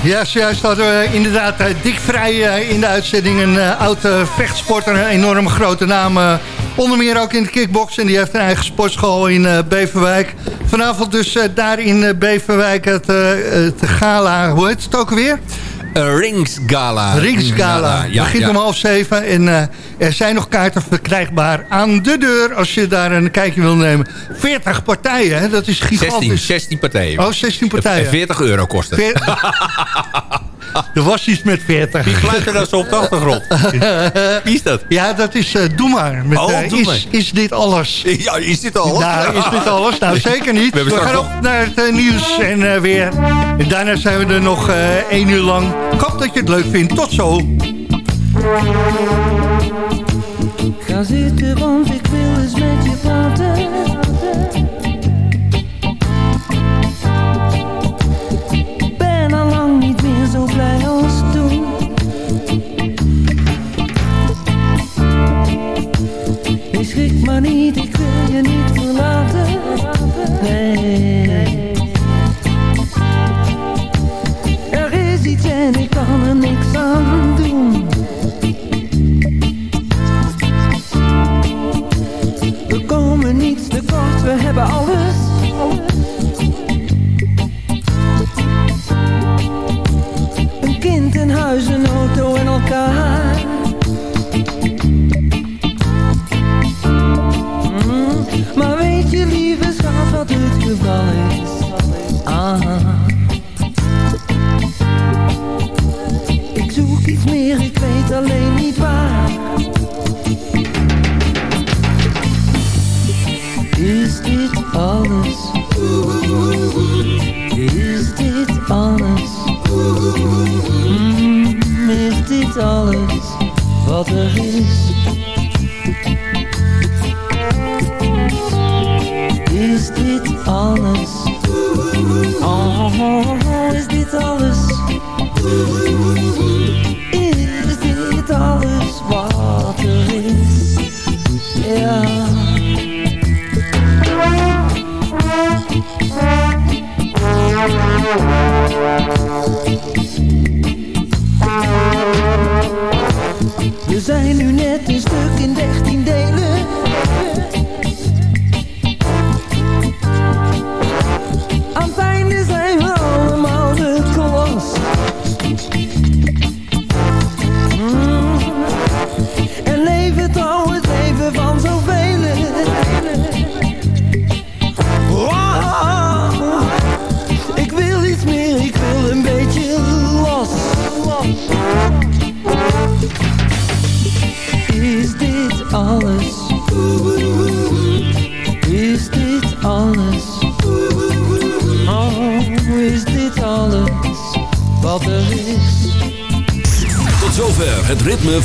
Ja, zojuist hadden we inderdaad eh, Dick Vrij eh, in de uitzending. Een uh, oude vechtsporter, een enorme grote naam. eh, onder meer ook in de kickbox. En die heeft een eigen sportschool in eh, Beverwijk. Vanavond dus eh, daar in eh, Beverwijk het, eh, het gala. Hoe heet het ook alweer? Rings Gala. Rings Gala. Ja, Begint ja. om half zeven. En eh, er zijn nog kaarten verkrijgbaar aan de deur. Als je daar een kijkje wil nemen. 40 partijen, hè? dat is 16, gigantisch. 16 partijen. Oh, 16 partijen. En 40 euro kost het. Er was iets met 40. Wie fluit er zo op de achtergrond? Wie is dat? Ja, dat is eh Doe maar. Met, Oh, eh, Doe is, maar. is dit alles? Ja, is dit alles? Nou, is dit alles? Nou, zeker niet. We gaan nog- op naar het eh, nieuws en eh, weer. En daarna zijn we er nog eh één uur lang. Ik hoop dat je het leuk vindt. Tot zo. Ga zitten, want Ik zoek iets meer, ik weet alleen niet waar. Is dit alles? Is dit alles? Mm, is dit alles wat er is? Oh, is dit alles?